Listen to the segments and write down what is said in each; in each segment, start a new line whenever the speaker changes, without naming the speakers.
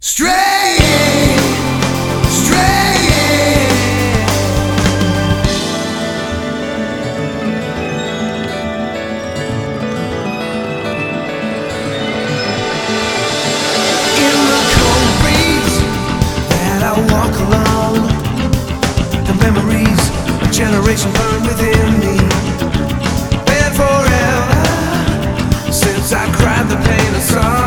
Straying, straying. In the cold breeze that I walk alone, the memories of generation burn within me. Been forever since I cried the pain of sorrow.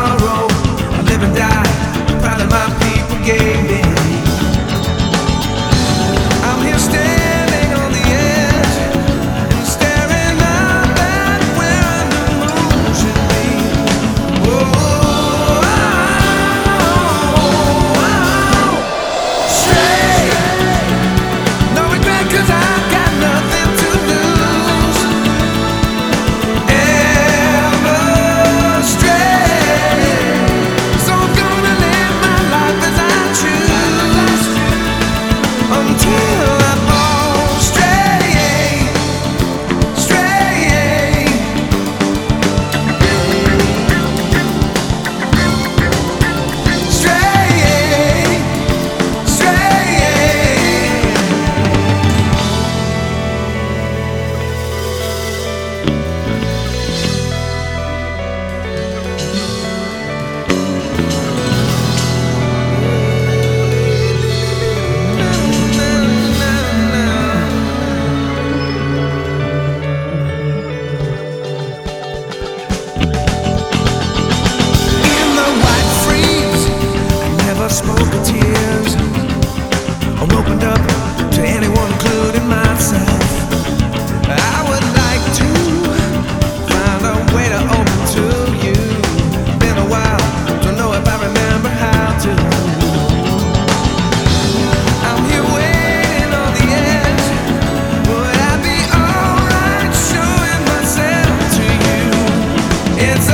It's